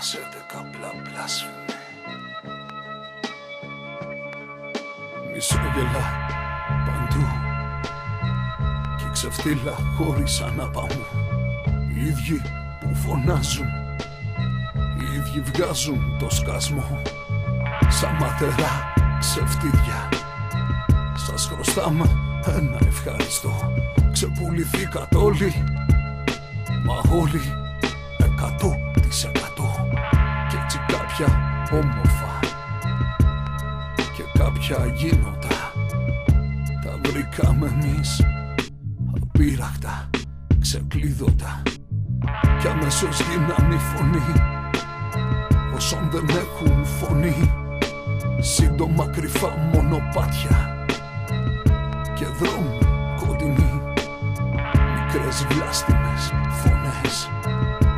κασέτε καπλά μπλάσφημη Μισόγελα παντού Και ξεφτύλα χωρίς αναπαμού. Οι ίδιοι που φωνάζουν Οι ίδιοι βγάζουν το σκασμό. Σαν ματερά ξεφτίδια Σας χρωστάμε ένα ευχαριστώ. Ξεπουληθήκατε όλοι Μα όλοι εκατό της εκατό. Κι έτσι κάποια όμορφα Και κάποια γίνοντα Τα βρήκαμε εμείς Απείραχτα, ξεκλείδωτα. Κι αμέσως γίνανε η φωνή Όσων δεν έχουν φωνή. Σύντομα κρυφά μονοπάτια Και δρόμοι κοντινοί Μικρές βλάστημες φωνές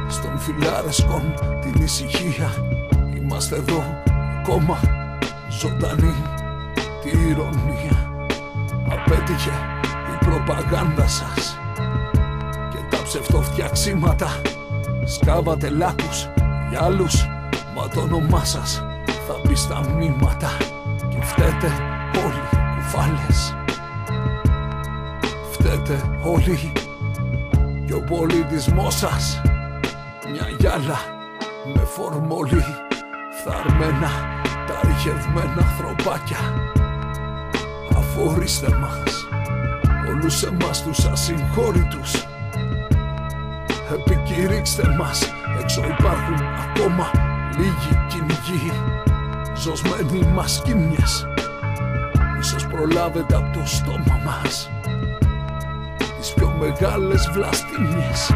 Στον φιλάρεσκον την ησυχία Είμαστε εδώ ακόμα ζωντανοί Τι ηρωνία Απέτυχε η προπαγάνδα σας. Και τα ψευτοφτιαξίματα Σκάβατε λάκους για άλλους. Μα το όνομά σας θα μπει στα μνήματα Και φταίτε όλοι κουφάλες. Φταίτε όλοι Και ο πολιτισμός σας. Μια γυάλα με φορμολή Φθαρμένα τα ρηχευμένα ανθρωπάκια. Αφορήστε μας. Όλους εμάς τους ασυγχώρητους. Επικηρύξτε μας. Έξω υπάρχουν ακόμα λίγοι κυνηγοί. Ζωσμένοι μασκίνιες Ίσως προλάβετε από το στόμα μας. Τις πιο μεγάλες βλαστήμιες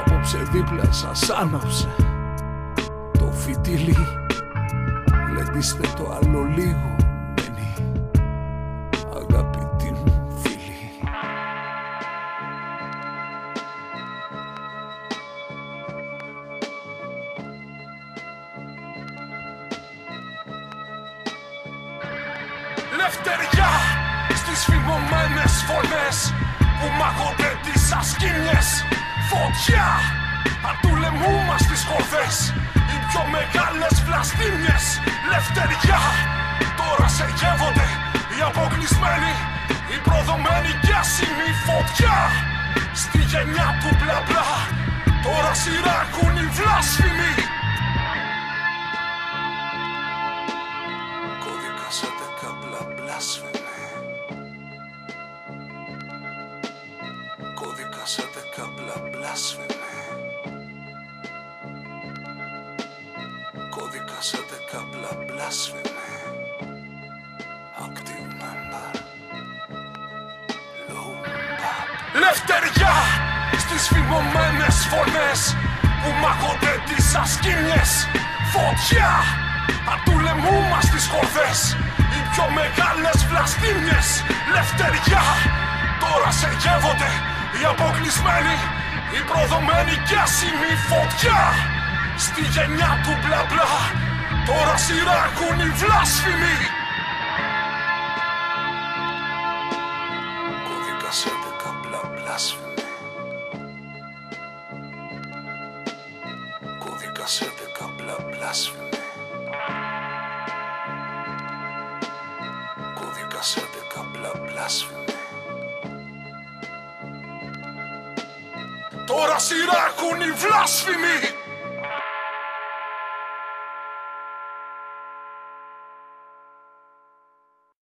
Απόψε δίπλα σας άναψε. Το φιτίλι. Λεντήστε το άλλο λίγο μένει Αγαπητοί μου φίλοι Λευτεριά στις φημωμένες φωνές που μάχονται τις ασκήνιες. Φωτιά απ' του λαιμού μας τις χορδές. οι πιο μεγάλες βλαστήμιες. Λευτεριά τώρα σε γεύονται οι αποκλεισμένοι οι προδομένοι κι άσημοι Φωτιά. Στη γενιά του μπλα μπλα τώρα σειράκουν οι βλάσφημοι. Κώδικα σε δεκαπλά μπλάσφημη. Κώδικα σε δεκαπλά μπλάσφημη Κώδικα σε δεκαπλά μπλάσφημη. Active member Low pop Λευτεριά στις φημωμένες φωνές που μάχονται τις ασκήνιες Φωτιά απ' του λαιμού μας τις χορδές οι πιο μεγάλες βλαστήμιες. Λευτεριά. Τώρα σε γεύονται οι αποκλεισμένοι οι προδομένοι κι άσημοι Φωτιά στη γενιά του μπλα μπλα τώρα σειράκουν οι βλάσφημοι. Κώδικα σε δεκαπλά μπλάσφημη Κώδικα σε δεκαπλά μπλάσφημη Κώδικα σε δεκαπλά μπλάσφημη Τώρα σειράκουν οι βλάσφημοι